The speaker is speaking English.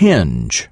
hinge.